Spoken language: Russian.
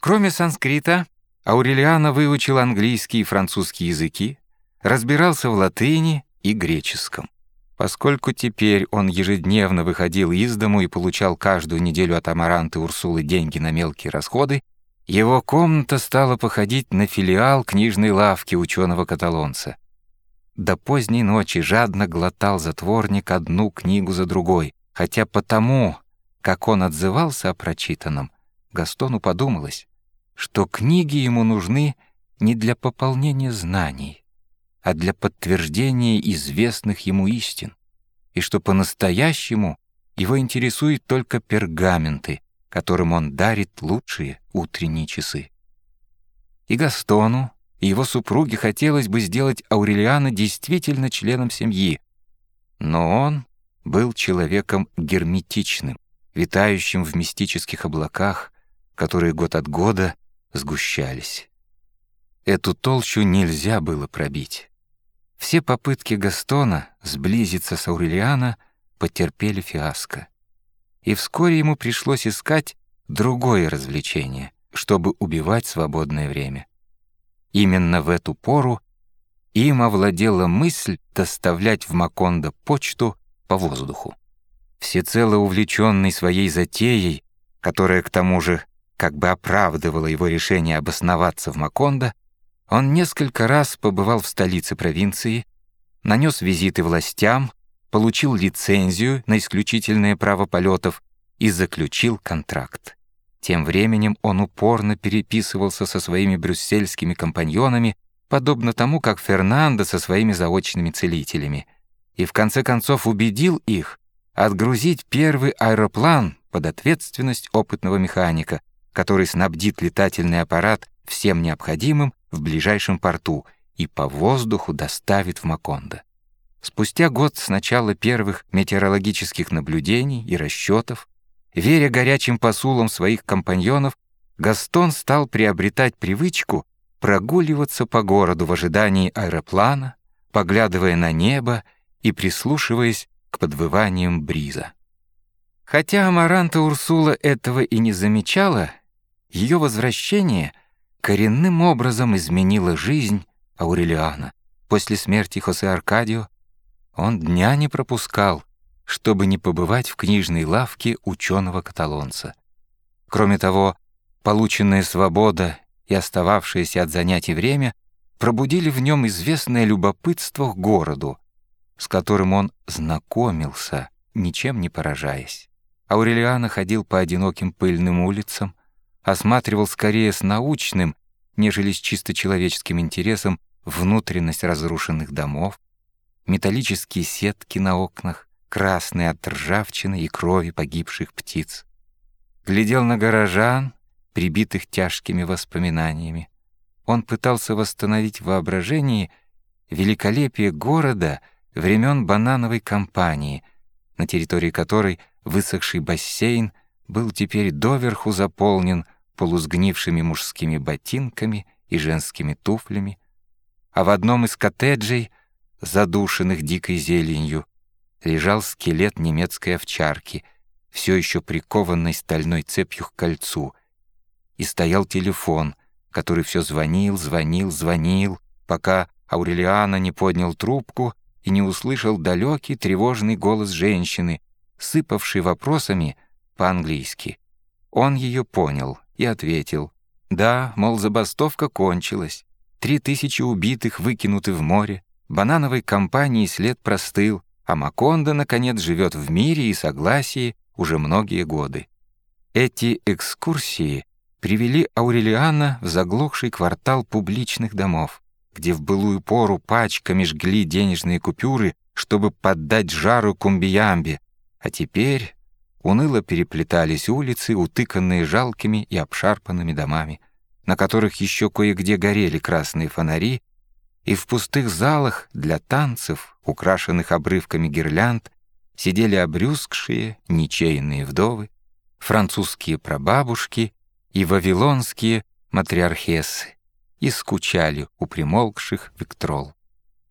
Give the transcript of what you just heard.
Кроме санскрита, Аурелиано выучил английский и французский языки, разбирался в латыни и греческом. Поскольку теперь он ежедневно выходил из дому и получал каждую неделю от Амаранты Урсулы деньги на мелкие расходы, его комната стала походить на филиал книжной лавки ученого-каталонца. До поздней ночи жадно глотал затворник одну книгу за другой, хотя потому, как он отзывался о прочитанном, Гастону подумалось, что книги ему нужны не для пополнения знаний, а для подтверждения известных ему истин, и что по-настоящему его интересуют только пергаменты, которым он дарит лучшие утренние часы. И Гастону, и его супруге хотелось бы сделать Аурелиана действительно членом семьи, но он был человеком герметичным, витающим в мистических облаках, которые год от года сгущались. Эту толщу нельзя было пробить. Все попытки Гастона сблизиться с Аурелиана потерпели фиаско. И вскоре ему пришлось искать другое развлечение, чтобы убивать свободное время. Именно в эту пору им овладела мысль доставлять в Макондо почту по воздуху. Всецело увлеченный своей затеей, которая к тому же как бы оправдывала его решение обосноваться в Макондо, он несколько раз побывал в столице провинции, нанес визиты властям, получил лицензию на исключительное право полетов и заключил контракт. Тем временем он упорно переписывался со своими брюссельскими компаньонами, подобно тому, как Фернандо со своими заочными целителями, и в конце концов убедил их отгрузить первый аэроплан под ответственность опытного механика, который снабдит летательный аппарат всем необходимым в ближайшем порту и по воздуху доставит в Макондо. Спустя год с начала первых метеорологических наблюдений и расчетов, веря горячим посулам своих компаньонов, Гастон стал приобретать привычку прогуливаться по городу в ожидании аэроплана, поглядывая на небо и прислушиваясь к подвываниям бриза. Хотя Амаранта Урсула этого и не замечала, ее возвращение коренным образом изменило жизнь Аурелиана. После смерти Хосе Аркадио он дня не пропускал, чтобы не побывать в книжной лавке ученого-каталонца. Кроме того, полученная свобода и остававшееся от занятий время пробудили в нем известное любопытство к городу, с которым он знакомился, ничем не поражаясь. Аурелиана ходил по одиноким пыльным улицам, осматривал скорее с научным, нежели с чисто человеческим интересом внутренность разрушенных домов, металлические сетки на окнах, красные от ржавчины и крови погибших птиц. Глядел на горожан, прибитых тяжкими воспоминаниями. Он пытался восстановить в воображении великолепие города времен банановой кампании, на территории которой высохший бассейн был теперь доверху заполнен полусгнившими мужскими ботинками и женскими туфлями, а в одном из коттеджей, задушенных дикой зеленью, лежал скелет немецкой овчарки, все еще прикованной стальной цепью к кольцу, и стоял телефон, который все звонил, звонил, звонил, пока Аурелиана не поднял трубку и не услышал далекий тревожный голос женщины, сыпавший вопросами по-английски. Он ее понял и ответил. Да, мол, забастовка кончилась. Три тысячи убитых выкинуты в море. Банановой компании след простыл, а Макондо, наконец, живет в мире и согласии уже многие годы. Эти экскурсии привели Аурелиана в заглохший квартал публичных домов, где в былую пору пачками жгли денежные купюры, чтобы поддать жару кумбиямбе, а теперь уныло переплетались улицы, утыканные жалкими и обшарпанными домами, на которых еще кое-где горели красные фонари, и в пустых залах для танцев, украшенных обрывками гирлянд, сидели обрюзгшие, ничейные вдовы, французские прабабушки и вавилонские матриархесы и скучали у примолкших виктрол.